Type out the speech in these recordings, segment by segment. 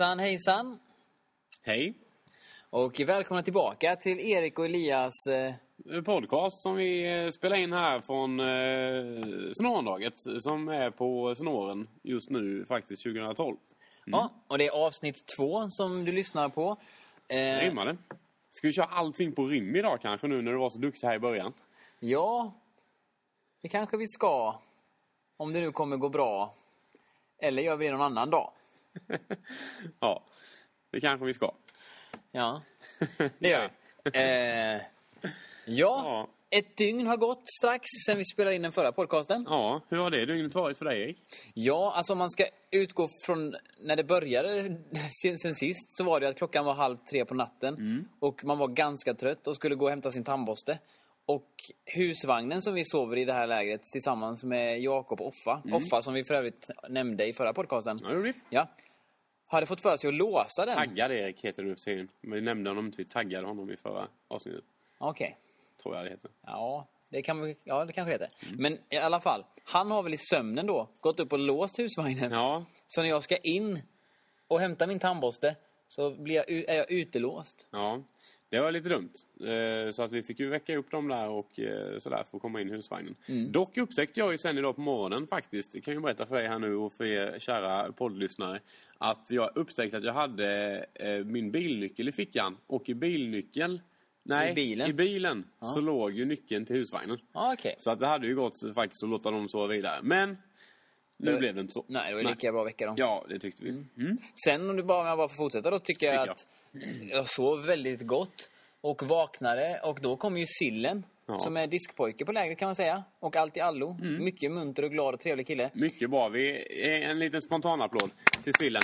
Hejsan, hejsan. Hej! Och välkomna tillbaka till Erik och Elias... Eh, Podcast som vi eh, spelar in här från eh, Snorendaget som är på Snåren just nu faktiskt 2012. Ja, och det är avsnitt två som du lyssnar på. Eh, Rimmar det? Ska vi köra allting på rim idag kanske nu när du var så duktig här i början? ja, det kanske vi ska. Om det nu kommer gå bra. Eller gör vi det någon annan dag. Ja, det kanske vi ska. Ja, det gör vi. Eh, ja, ett dygn har gått strax sen vi spelade in den förra podcasten. Ja, hur har det dygnet varit för dig Erik? Ja, alltså om man ska utgå från när det började sen, sen sist så var det att klockan var halv tre på natten och man var ganska trött och skulle gå och hämta sin tandborste. Och husvagnen som vi sover i det här lägret tillsammans med Jakob och Offa, Offa som vi för övrigt nämnde i förra podcasten, Ja, ja, hade fått för sig att låsa den. Taggad Erik heter nu för tiden. Men vi nämnde honom inte, vi taggade honom i förra avsnittet. Okej. Tror jag det heter. Ja, det kan vi, ja, det kanske heter. Men i alla fall, han har väl i sömnen då gått upp och låst husvagnen. Ja, Så när jag ska in och hämta min tandborste så blir jag, är jag utelåst. Ja, det var lite dumt. Eh, Så att vi fick ju väcka upp dem där och eh, sådär för att komma in i husvagnen. Dock upptäckte jag ju sen idag på morgonen faktiskt, det kan jag berätta för dig här nu och för er kära poddlyssnare, att jag upptäckte att jag hade eh, min bilnyckel i fickan och i bilnyckeln Nej, I bilen? i bilen så låg ju nyckeln till husvagnen. Ja, okej. Så att det hade ju gått faktiskt att låta dem sova vidare. Men nu blev det inte så. Nej, det var lika bra att väcka dem. Ja, det tyckte vi. Mm. Sen om du bara, om jag bara får fortsätta då tycker jag Tycker att jag sov väldigt gott och vaknade och då kom ju Sillen Ja. som är diskpojke på lägret kan man säga. Och allt i allo. Mycket munter och glad och trevlig kille. Mycket bra. Vi, en liten spontanapplåd till Sillen.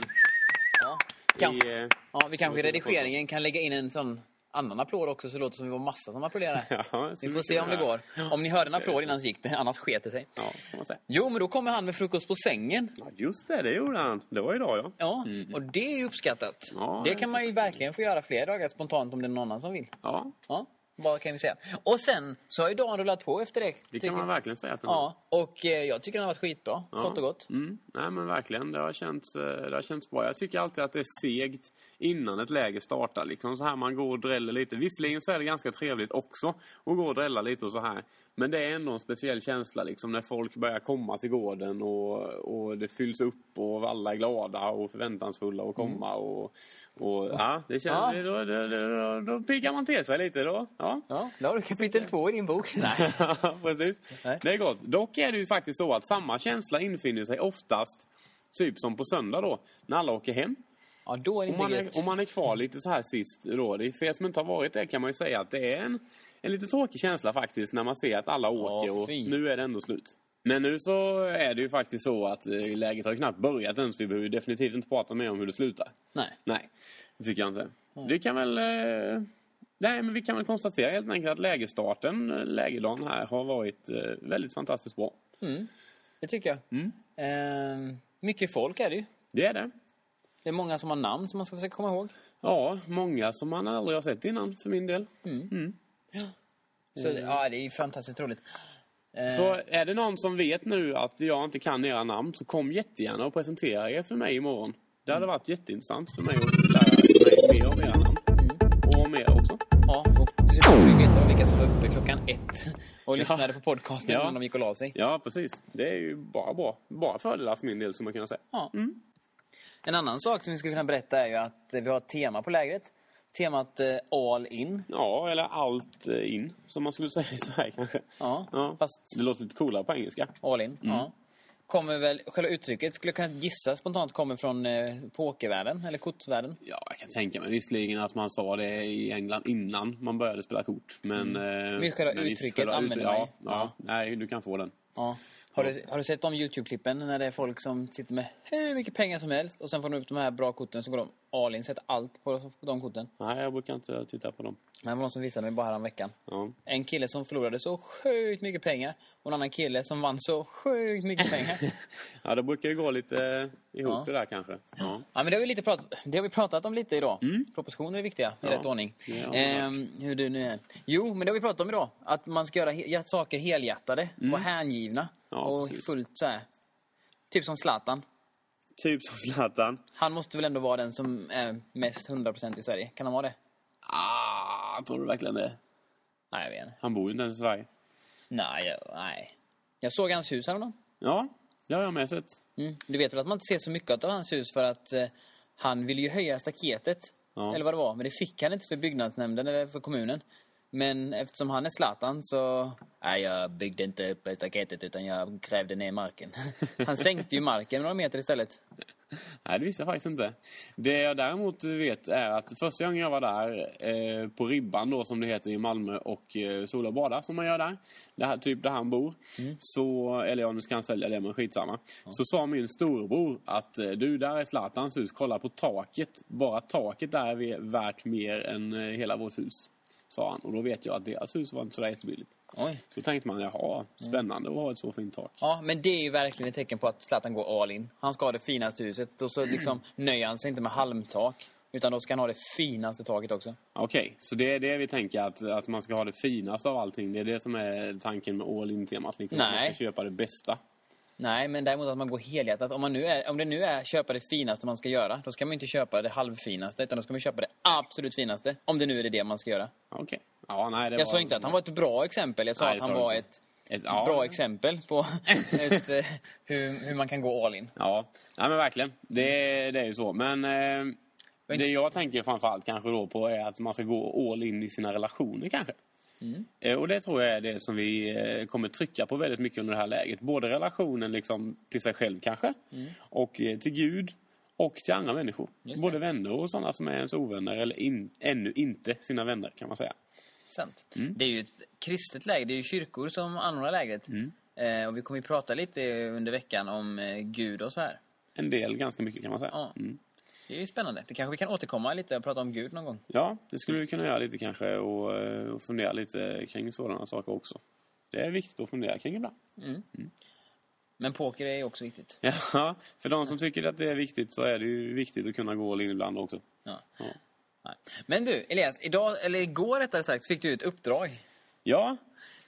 Ja, kan, I, eh, ja vi kanske i redigeringen kan lägga in en sån annan applåd också så det låter som vi var massa som applåderade. Ja, Vi får se om det går. Om ni hörde en applåd innan så gick det, annars sket det sig. Ja, ska man säga. Jo, men då kommer han med frukost på sängen. Ja, just det. Det gjorde han. Det var idag, ja. Ja, och det är ju uppskattat. Ja, det kan man ju verkligen få göra fler dagar spontant om det är någon annan som vill. Ja, Ja, vad kan vi säga? Och sen så har ju dagen rullat på efter det. det kan man verkligen säga att var. Ja, och eh, jag tycker den har varit skitbra. Ja. Kort och gott. Mm. Nej, men verkligen. Det har, känts, eh, det har känts bra. Jag tycker alltid att det är segt innan ett läge startar. Liksom så här man går och dräller lite. Visserligen så är det ganska trevligt också att gå och drälla lite och så här. Men det är ändå en speciell känsla liksom när folk börjar komma till gården och, och det fylls upp och alla är glada och förväntansfulla och komma och, och ja, det känns, Ja. Då, då, då, då, piggar man till sig lite då. Ja. Ja, då har du kapitel två i din bok. Nej. Precis. Nej. Det är gott. Dock är det ju faktiskt så att samma känsla infinner sig oftast typ som på söndag då, när alla åker hem. Ja, då är det Om man, är, om man är kvar lite så här sist då. Det, för er som inte har varit där kan man ju säga att det är en, en lite tråkig känsla faktiskt när man ser att alla åker och nu är det ändå slut. Men nu så är det ju faktiskt så att eh, läget har knappt börjat ens. Vi behöver definitivt inte prata mer om hur det slutar. Nej. Nej, det tycker jag inte. Vi kan väl... Eh, nej, men vi kan väl konstatera helt enkelt att lägestarten, eh, lägedagen här, har varit väldigt fantastiskt bra. Mm, det tycker jag. Mm. Ehm, mycket folk är det ju. Det är det. Det är många som har namn som man ska försöka komma ihåg. Ja, många som man aldrig har sett innan för min del. Så ja, det är ju fantastiskt roligt. Ehm, Så är det någon som vet nu att jag inte kan era namn så kom jättegärna och presentera er för mig imorgon. Det hade varit jätteintressant för mig att lära mig mer om era namn. Och om er också. Ja, och slut får vi veta vilka som var uppe klockan ett och lyssnade på podcasten Ja. innan de gick och la sig. Ja, precis. Det är ju bara bra. Bara fördelar för min del, som man kunna säga. Ja. En annan sak som vi skulle kunna berätta är ju att eh, vi har ett tema på lägret. Temat eh, All In. Ja, eller allt eh, in, som man skulle säga i Sverige kanske. Ja, Ja. fast Det låter lite coolare på engelska. All In. Ja. Kommer väl, själva uttrycket skulle jag kunna gissa spontant kommer från eh, pokervärlden, eller kortvärlden. Ja, jag kan tänka mig visserligen att man sa det i England innan man började spela kort. Men... Mm. Men själva uttrycket använder man ju. ja, ja, nej, du kan få den. Ja. Har, du, har du sett de YouTube-klippen när det är folk som sitter med hur mycket pengar som helst och sen får de upp de här bra korten så går de all in, sätter allt på de korten. Nej, jag brukar inte titta på dem. Men det var någon som visade mig bara härom veckan. Ja. En kille som förlorade så sjukt mycket pengar och en annan kille som vann så sjukt mycket pengar. ja, det brukar ju gå lite eh, ihop Ja. det där kanske. Ja. Ja, men det har vi, lite pratat, det har vi pratat om lite idag. Propositioner är viktiga i Ja, rätt ordning. vi Ehm, hur det nu är. Jo, men det har vi pratat om idag. Att man ska göra saker helhjärtade och hängivna. Ja, och precis. fullt så här. Typ som Zlatan. Typ som Zlatan. Han måste väl ändå vara den som är mest 100% i Sverige? Kan han vara det? Ah, tror du verkligen det? Nej, jag vet inte. Han bor ju inte ens i Sverige. Nej, jag, nej. Jag såg hans hus häromdagen. Ja, det har jag med sett. Mm. Du vet väl att man inte ser så mycket av hans hus för att eh, han ville ju höja staketet. Ja. Eller vad det var. Men det fick han inte för byggnadsnämnden eller för kommunen. Men eftersom han är Zlatan så... Nej, jag byggde inte upp staketet utan jag grävde ner marken. Han sänkte ju marken några meter istället. Nej, det visste jag faktiskt inte. Det jag däremot vet är att första gången jag var där eh, på Ribban då som det heter i Malmö och eh, sola bada som man gör där. Det här, typ där han bor. Så, eller ja, nu ska han sälja det men skitsamma. Så sa min storbror att eh, du, där är Zlatans hus. Kolla på taket. Bara taket där är värt mer än eh, hela vårt hus. Sa han. Och då vet jag att deras hus var inte sådär jättebilligt. Oj. Så tänkte man, jaha, spännande att ha ett så fint tak. Ja, men det är ju verkligen ett tecken på att Zlatan går all in. Han ska ha det finaste huset och så liksom nöjer han sig inte med halmtak. Utan då ska han ha det finaste taket också. Okej, så det är det vi tänker att, att man ska ha det finaste av allting. Det är det som är tanken med all in-temat. Liksom. Att man Nej. ska köpa det bästa. Nej, men däremot att man går helhjärtat. Om, man nu är, om det nu är köpa det finaste man ska göra, då ska man inte köpa det halvfinaste, utan då ska man köpa det absolut finaste. Om det nu är det, det man ska göra. Okej. Ja, nej, det Jag var... sa inte att han var ett bra exempel, jag sa Nej, att han var inte. ett Ett, ja, bra exempel på ett, eh, hur, hur man kan gå all in. Ja, nej, men verkligen. Det, det är ju så. Men eh, det jag tänker framförallt kanske då på är att man ska gå all in i sina relationer kanske. Mm. Eh, Och det tror jag är det som vi eh, kommer trycka på väldigt mycket under det här läget. Både relationen liksom till sig själv kanske. Och eh, till Gud. Och till andra människor. Mm. Både vänner och sådana som är ens ovänner. Eller in, ännu inte sina vänner kan man säga. Sant. Mm. Det är ju ett kristet läger, det är ju kyrkor som anordnar lägret. Mm. Eh, och vi kommer ju prata lite under veckan om Gud och så här. En del, ganska mycket kan man säga. Ja. Mm. Det är ju spännande. Det kanske vi kan återkomma lite och prata om Gud någon gång. Ja, det skulle vi kunna göra lite kanske och, eh, och fundera lite kring sådana saker också. Det är viktigt att fundera kring ibland. Men poker är ju också viktigt. Ja, för de som tycker att det är viktigt så är det ju viktigt att kunna gå all in ibland också. Ja. Ja. Men du, Elias, idag, eller igår rättare sagt, fick du ett uppdrag. Ja,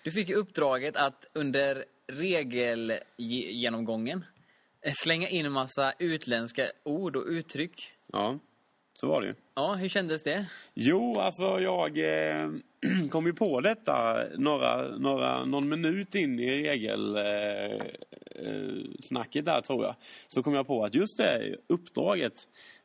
Du fick ju uppdraget att under regelgenomgången slänga in en massa utländska ord och uttryck. ja, så var det ju. Ja, hur kändes det? Jo, alltså jag eh, kom ju på detta några, några, någon minut in i regelsnacket eh, eh, där tror jag. Så kom jag på att just det, uppdraget.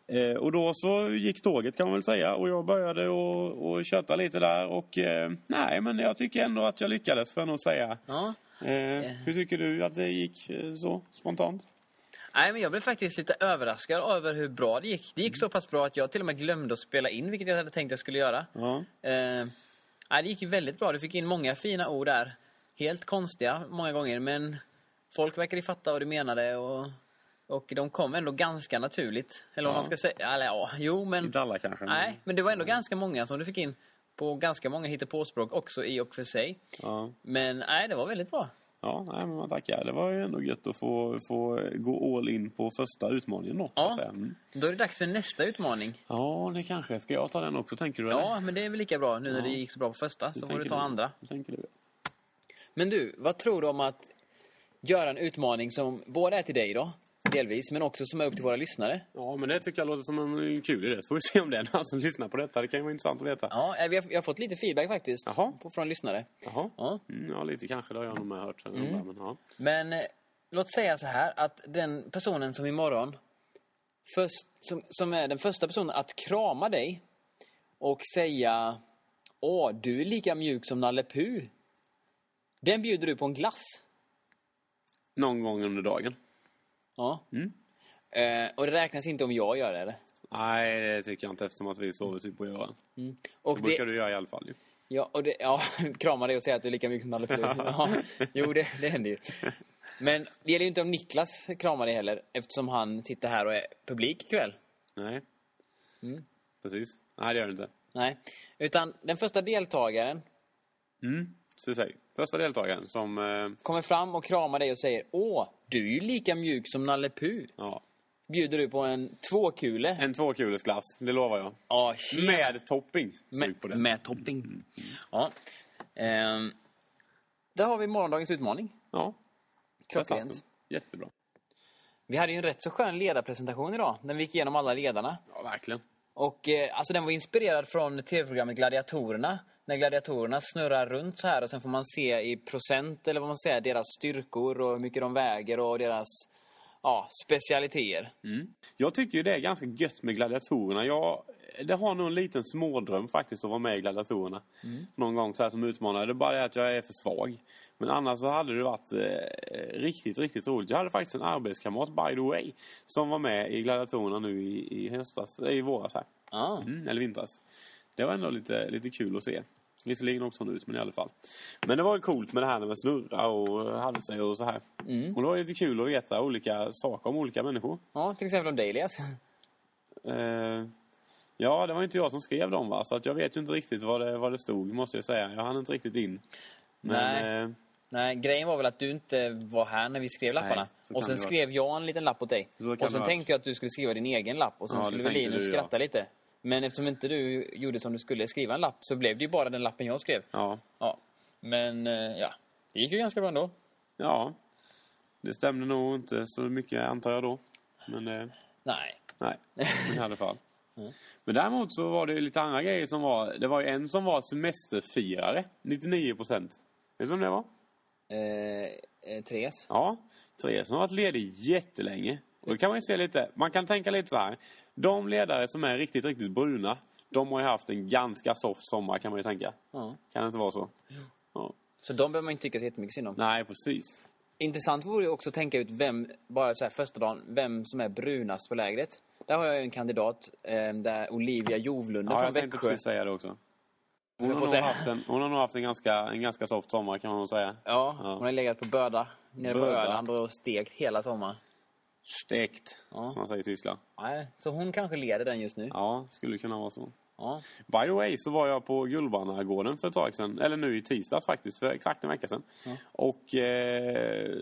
Eh, och då så gick tåget kan man väl säga och jag började och, och köta lite där och eh, nej men jag tycker ändå att jag lyckades för nog säga. Ja. Eh, hur tycker du att det gick eh, så spontant? Nej, men jag blev faktiskt lite överraskad över hur bra det gick. Det gick så pass bra att jag till och med glömde att spela in, vilket jag hade tänkt jag skulle göra. Ja. Eh, nej, det gick ju väldigt bra. Du fick in många fina ord där. Helt konstiga många gånger, men folk verkade fatta vad du menade och, och de kom ändå ganska naturligt. Eller Ja. man ska säga. Eller ja, jo men... Inte alla kanske. men- Nej, men det var ändå ganska många som du fick in på ganska många hittepåspråk också i och för sig. Ja. Men nej, det var väldigt bra. Ja, nej, men man tackar. Det var ju ändå gött att få, få gå all in på första utmaningen då. Ja. Mm. Då är det dags för nästa utmaning. ja, det kanske. Ska jag ta den också, tänker du? Eller? Ja, men det är väl lika bra nu när Ja. det gick så bra på första. Så får du ta du. andra. Tänker du? Men du, vad tror du om att göra en utmaning som både är till dig då, delvis, men också som är upp till våra lyssnare? Ja, men det tycker jag låter som en kul idé. Så får vi se om det är någon som lyssnar på detta. Det kan ju vara intressant att veta. Ja, eh, vi har, vi har fått lite feedback faktiskt Jaha. på, från lyssnare. Jaha. Ja. Mm, ja, lite kanske. Det har jag nog med hört. Mm. Men, ja. Men eh, låt säga så här att den personen som imorgon först, som, som är den första personen att krama dig och säga Åh, du är lika mjuk som Nalle Puh. Den bjuder du på en glass. Någon gång under dagen. Ja. Mm. Eh, och det räknas inte om jag gör det, eller? Nej, det tycker jag inte eftersom att vi sover typ på öronen. Mm. Och Det brukar du göra i alla fall ju. Ja, och det, ja, krama dig och säga att du är lika mycket som Nalle. Ja, jo, det, det händer ju. Men det gäller ju inte om Niklas kramar dig heller, eftersom han sitter här och är publik ikväll. Nej. Mm. Precis. Nej, det gör det inte. Nej, utan den första deltagaren Mm. Så säg. Första deltagaren som... Eh, kommer fram och kramar dig och säger Åh, du är ju lika mjuk som Nalle Puh. ja. Bjuder du på en tvåkule. En tvåkulesglass, det lovar jag. Ja, tjena. Med topping. På med, det. med topping. Ja. Ehm, där har vi morgondagens utmaning. Ja. Klockrent. Jättebra. Vi hade ju en rätt så skön ledarpresentation idag, när vi gick igenom alla ledarna. Ja, verkligen. Och eh, alltså den var inspirerad från tv-programmet Gladiatorerna. När gladiatorerna snurrar runt så här och sen får man se i procent, eller vad man säger, deras styrkor och hur mycket de väger och deras ja, specialiteter. Mm. Jag tycker ju det är ganska gött med gladiatorerna. Jag, det har nog en liten smådröm faktiskt att vara med i gladiatorerna. Någon gång så här som utmanare. Det är bara det att jag är för svag. Men annars så hade det varit eh, riktigt, riktigt roligt. Jag hade faktiskt en arbetskamrat, by the way, som var med i gladiatorerna nu i, i höstas, i våras här. Ah. Mm, eller vintras. Det var ändå lite, lite kul att se. Visserligen också ut, men i alla fall. Men det var ju coolt med det här med snurra och hade sig och så här. Mm. Och det var lite kul att veta olika saker om olika människor. Ja, till exempel om dig Elias. Eh, ja, det var inte jag som skrev dem va, så att jag vet ju inte riktigt vad det, vad det stod, måste jag säga. Jag hann inte riktigt in. Men, Nej. eh, Nej, grejen var väl att du inte var här när vi skrev lapparna. Nej, och sen skrev jag en liten lapp åt dig. Och sen tänkte jag att du skulle skriva din egen lapp. Och sen Ja, skulle Linus skratta lite. Men eftersom inte du gjorde som du skulle, skriva en lapp, så blev det ju bara den lappen jag skrev. ja. Ja. Men, eh, ja. Det gick ju ganska bra ändå. ja, det stämde nog inte så mycket antar jag då. Men eh, Nej. nej, men i alla fall. Mm. Men däremot så var det lite andra grejer som var... Det var ju en som var semesterfirare, 99 procent. Vet du vem det var? Eh, eh, Therese. Ja, Therese har varit ledig jättelänge. Och då kan man ju se lite, man kan tänka lite så här. De ledare som är riktigt, riktigt bruna, de har ju haft en ganska soft sommar kan man ju tänka. Ja. Kan det inte vara så? Ja. Så de behöver man inte tycka så jättemycket synd om. Nej, precis. Intressant vore ju också att tänka ut vem, bara så här första dagen, vem som är brunast på lägret. Där har jag en kandidat, eh, där Olivia Jovlunde Ja, från jag tänkte Växjö. precis säga det också. Hon har, nog haft en, hon har nog haft en ganska, en ganska soft sommar kan man nog säga. Ja, Ja. hon har legat på Böda, nere på Böda. Öland och stekt hela sommaren. Stekt, Ja. som man säger i Tyskland. Nej, så hon kanske leder den just nu. Ja, skulle kunna vara så. Ja. By the way så var jag på Gullbannagården för ett tag sedan. Eller nu i tisdags faktiskt, för exakt en vecka sedan. Ja. Och eh,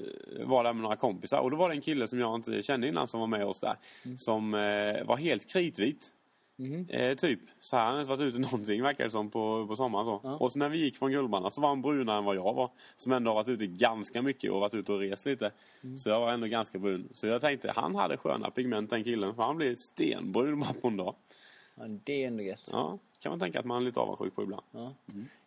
var där med några kompisar. Och då var det en kille som jag inte kände innan som var med oss där. Som eh, var helt kritvit. Mhm. Eh, typ. Så här, han hade inte varit ute någonting verkar det som på, på sommaren så. Ja. Och så när vi gick från Gullbanna så var han brunare än vad jag var. Som ändå har varit ute ganska mycket och varit ute och rest lite. Mm. Så jag var ändå ganska brun. Så jag tänkte, han hade sköna pigment den killen. För han blev stenbrun bara på en dag. ja, det är ändå gött. Ja, kan man tänka att man är lite avundsjuk på ibland. Ja.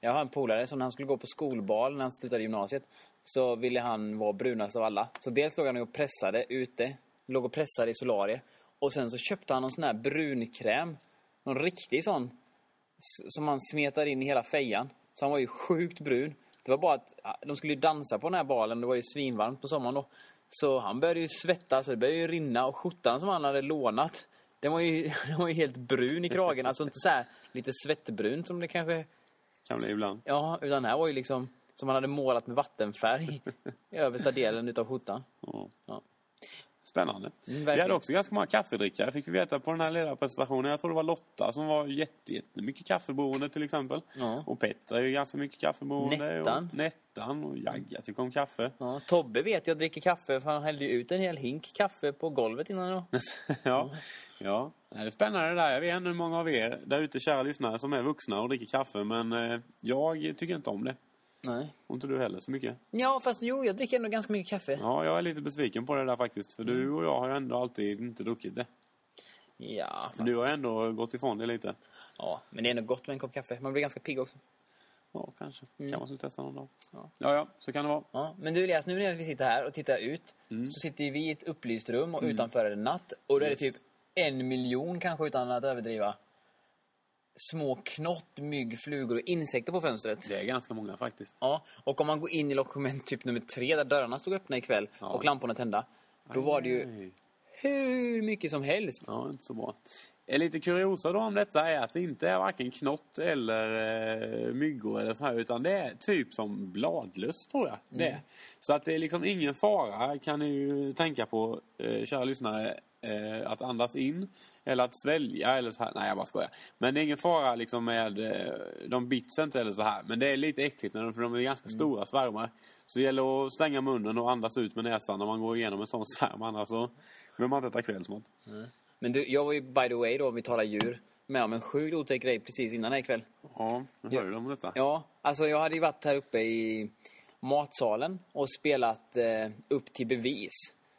Jag har en polare som när han skulle gå på skolbal när han slutade gymnasiet så ville han vara brunast av alla. Så dels låg han och pressade ute, låg och pressade i solarie. Och sen så köpte han någon sån här brunkräm. Någon riktig sån. Som han smetar in i hela fejan. Så han var ju sjukt brun. Det var bara att de skulle ju dansa på den här balen. Det var ju svinvarmt på sommaren då. Så han började ju svettas, det började ju rinna. Och skjortan som han hade lånat, den var ju, den var ju helt brun i kragen. Alltså inte så här lite svettbrun som det kanske Kan bli ibland. Ja, utan den här var ju liksom som man hade målat med vattenfärg i översta delen utav skjortan. Ja. Spännande. Mm, vi hade också ganska många kaffedrickare fick vi veta på den här ledarpresentationen. Jag tror det var Lotta som var jätte, jättemycket kaffeboende till exempel. Ja. Och Petter är ju ganska mycket kaffeboende. Nettan. Och Nettan och Jagga tycker om kaffe. Ja, Tobbe vet jag dricker kaffe för han hällde ju ut en hel hink kaffe på golvet innan då. ja. ja, det är spännande det där. Jag vet inte hur många av er där ute, kära lyssnare, som är vuxna och dricker kaffe. Men eh, jag tycker inte om det. Nej. Och inte du heller så mycket. Ja, fast jo, jag dricker ändå ganska mycket kaffe. Ja, jag är lite besviken på det där faktiskt. För du och jag har ju ändå alltid inte druckit det. Ja, fast, du har ändå gått ifrån det lite. ja, men det är ändå gott med en kopp kaffe. Man blir ganska pigg också. Ja, kanske. Mm. Kan man skulle testa någon dag. Ja. ja, ja, så kan det vara. Ja, men du Elias, nu när vi sitter här och tittar ut Mm. så sitter vi i ett upplyst rum och utanför är det natt. Och då är det Yes. typ en miljon kanske utan att överdriva. Små knott, mygg, flugor och insekter på fönstret. Det är ganska många faktiskt. Ja, och om man går in i lokament typ nummer tre där dörrarna stod öppna ikväll Ja. och lamporna tända. Då var det ju. Hur mycket som helst. Ja, inte så bra. En lite kuriosa då om detta är att det inte är varken knott eller eh, myggor eller så här utan det är typ som bladlöss tror jag. Det. är. Så att det är liksom ingen fara kan ni ju tänka på, eh, kära lyssnare, eh, att andas in eller att svälja eller så här. Nej, jag bara skojar. Men det är ingen fara liksom med, eh, de bits inte eller så här. Men det är lite äckligt när de, för de är ganska stora svärmar. Så det gäller att stänga munnen och andas ut med näsan när man går igenom en sån svärm. Annars så vill man inte äta kvällsmat. Men du, jag var ju by the way då, om vi talar djur, med om en sjukt otäck grej precis innan här ikväll. Ja, nu hör du om detta. Ja, alltså jag hade ju varit här uppe i matsalen och spelat eh, upp till bevis.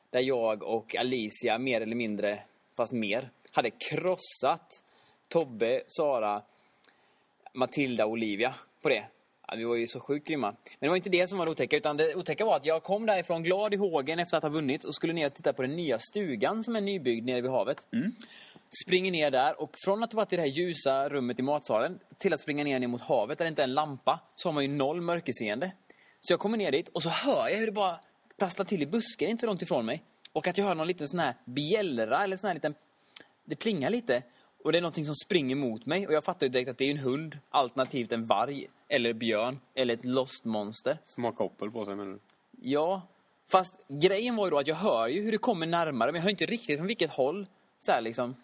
där jag och Alicia mer eller mindre, fast mer, hade krossat Tobbe, Sara, Matilda och Olivia på det. Ja, vi var ju så sjukt grymma. Men det var inte det som var det otäcka, utan det otäcka var att jag kom därifrån glad i hågen efter att ha vunnit och skulle ner och titta på den nya stugan som är nybyggd nere vid havet. Springer ner där och från att ha varit i det här ljusa rummet i matsalen till att springa ner, ner mot havet där det inte är en lampa så har man ju noll mörkerseende. Så jag kommer ner dit och så hör jag hur det bara prasslar till i busken inte så långt ifrån mig. Och att jag hör någon liten sån här bjällra eller sån här liten... Det plingar lite. Och det är någonting som springer mot mig. Och jag fattar ju direkt att det är en hund, alternativt en varg, eller björn, eller ett lost monster. Som har koppel på sig menar du? Ja, fast grejen var ju då att jag hör ju hur det kommer närmare, men jag hör inte riktigt från vilket håll. Så här liksom.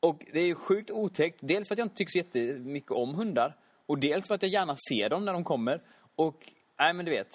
Och det är ju sjukt otäckt. Dels för att jag inte tycker så jättemycket om hundar. Och dels för att jag gärna ser dem när de kommer. Och, nej men du vet.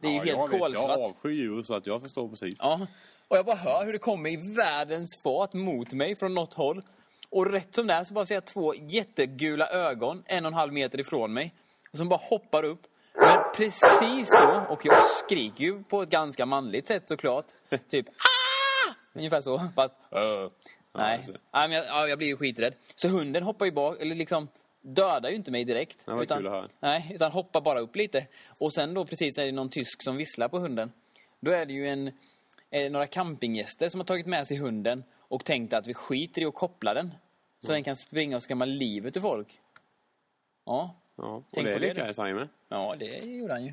Det är ju ja, helt jag vet, kolsvart. Jag avskyr djur så att jag förstår precis. Ja, och jag bara hör hur det kommer i världens fart mot mig från något håll. Och rätt som det är så bara ser jag två jättegula ögon en och en halv meter ifrån mig. Och som bara hoppar upp. Men precis då, och jag skriker ju på ett ganska manligt sätt såklart. Typ ah! Ungefär så, fast uh, nej. nej men jag, ja, jag blir ju skiträdd. Så hunden hoppar ju bak, eller liksom dödar ju inte mig direkt. Var utan. Nej, utan hoppar bara upp lite. Och sen då precis när det är någon tysk som visslar på hunden. Då är det ju en, eh, några campinggäster som har tagit med sig hunden och tänkt att vi skiter i att koppla den. Så den kan springa och skrämma livet ur folk. Ja, Ja, och Tänk det på det, lyckades han ju med. ja det gjorde han ju.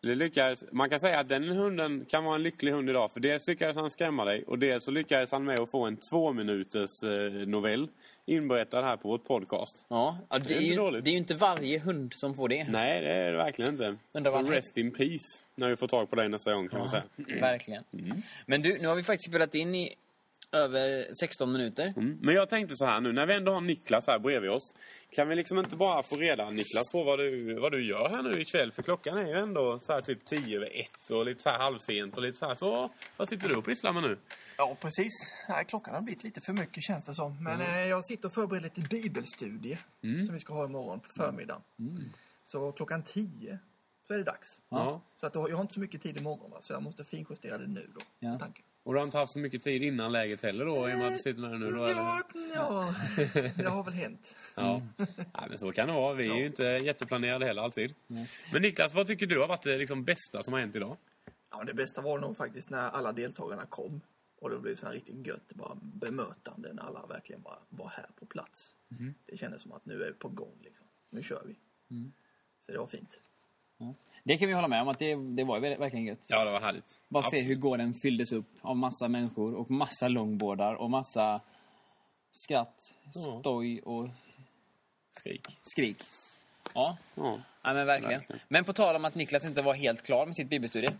Det lyckades, man kan säga att den hunden kan vara en lycklig hund idag. För dels lyckades han skrämma dig och dels så lyckades han med att få en två minuters eh, novell inberättad här på vårt podcast. Ja, ja det, är ju, dåligt. det är ju inte varje hund som får det. Nej, det är det verkligen inte. Undrar Så rest in peace när vi får tag på dig nästa gång kan man säga. Verkligen. Men du, nu har vi faktiskt spelat in i över 16 minuter. Mm. Men jag tänkte så här nu, när vi ändå har Niklas här bredvid oss. Kan vi liksom inte bara få reda, Niklas, på vad du, vad du gör här nu ikväll? För klockan är ju ändå så här typ 10 över 1 och lite så här halvsent och lite så här. Så vad sitter du och pysslar med nu? Ja, precis. Nej, klockan har blivit lite för mycket känns det som. Men eh, jag sitter och förbereder lite bibelstudie som vi ska ha imorgon på förmiddagen. Så klockan 10 så är det dags. Ja. Så att då, jag har inte så mycket tid imorgon va? så jag måste finjustera det nu då. Ja. Tanken. Och du har inte haft så mycket tid innan läget heller då, i och med att du sitter med det nu då? Ja, ja, det har väl hänt. Ja. ja, men så kan det vara. Vi är ju inte jätteplanerade heller alltid. Men Niklas, vad tycker du har varit det liksom bästa som har hänt idag? Ja, det bästa var nog faktiskt när alla deltagarna kom. Och det blev så här riktigt gött bara bemötande när alla verkligen bara var här på plats. Det kändes som att nu är vi på gång liksom. Nu kör vi. Så det var fint. Det kan vi hålla med om att det, det var verkligen gött. Ja, det var härligt. Bara se Absolut. hur gården fylldes upp av massa människor och massa långbordar och massa skratt, Ja. stoj och Skrik. skrik. Ja, Ja. ja men verkligen. Verkligen. Men på tal om att Niklas inte var helt klar med sitt bibelstudie.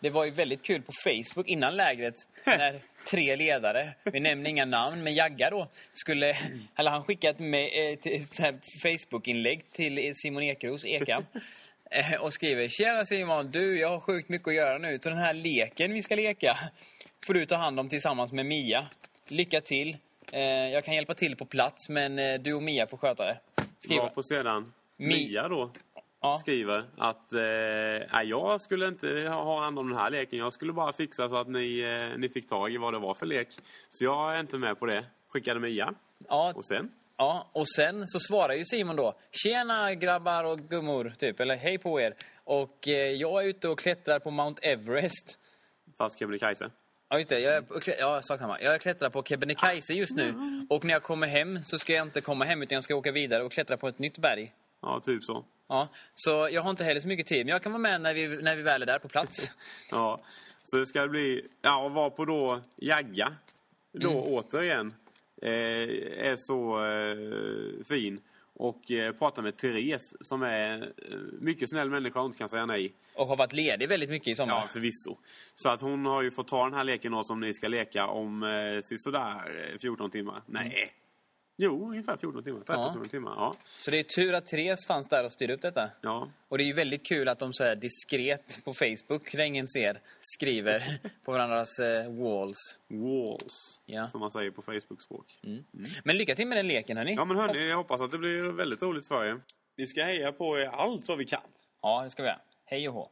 Det var ju väldigt kul på Facebook innan lägret när tre ledare, vi nämner inga namn, men Jagga då, skulle, eller han skickade ett, ett så här Facebook-inlägg till Simon Ekeros, Ekan. Eh, Och skriver Tjena Simon, du jag har sjukt mycket att göra nu. Så den här leken vi ska leka får du ta hand om tillsammans med Mia. Lycka till. Eh, Jag kan hjälpa till på plats men eh, du och Mia får sköta det. Skriver. Var på sedan Mi- Mia då Ja. skriver att eh, jag skulle inte ha ha hand om den här leken. Jag skulle bara fixa så att ni, eh, ni fick tag i vad det var för lek. Så jag är inte med på det. Skickade Mia. Ja, Och sen? Ja, och sen så svarar ju Simon då Tjena grabbar och gummor, typ. Eller hej på er. Och eh, jag är ute och klättrar på Mount Everest. Fast Kebnekaise. Ja, just det. Jag, är, ja, sak samma. jag klättrar på Kebnekaise just nu. Och när jag kommer hem så ska jag inte komma hem utan jag ska åka vidare och klättra på ett nytt berg. Ja, typ så. Ja, så jag har inte heller så mycket tid. Men jag kan vara med när vi, när vi väl är där på plats. Ja, så det ska bli... Ja, och vara på då Jagga. Då Mm. återigen. Eh, är så eh, fin. Och eh, prata med Therese som är mycket snäll människa och inte kan säga nej. Och har varit ledig väldigt mycket i sommar. Ja, förvisso. Så att hon har ju fått ta den här leken då som ni ska leka om eh, sådär eh, 14 timmar. Nej. Jo, ungefär 14 timmar. 13 Ja. timmar. Ja. Så det är tur att Therese fanns där och styrde upp detta. ja. Och det är ju väldigt kul att de så här diskret på Facebook, där ingen ser, skriver på varandras eh, walls. Walls. Ja. Som man säger på Facebook-språk. Men lycka till med den leken hörni. Ja men hörni, jag hoppas att det blir väldigt roligt för er. Vi ska heja på er allt vad vi kan. Ja, det ska vi göra. Hej och hå.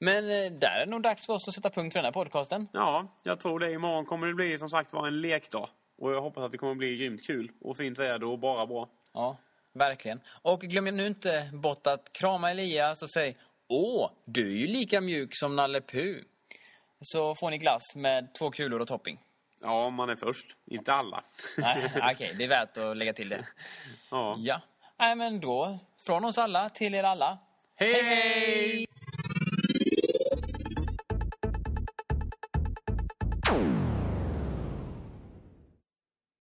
Men eh, där är det nog dags för oss att sätta punkt för den här podcasten. Ja, jag tror det. Imorgon kommer det bli som sagt var en lekdag. Och jag hoppas att det kommer bli grymt kul och fint väder och bara bra. Ja, verkligen. Och glöm nu inte bort att krama Elias och säg Åh, du är ju lika mjuk som Nalle Puh. Så får ni glass med två kulor och topping. Ja, man är först. Inte alla. Nej, okej, det är värt att lägga till det. Ja. Ja, nej men då, från oss alla till er alla. hej! hej!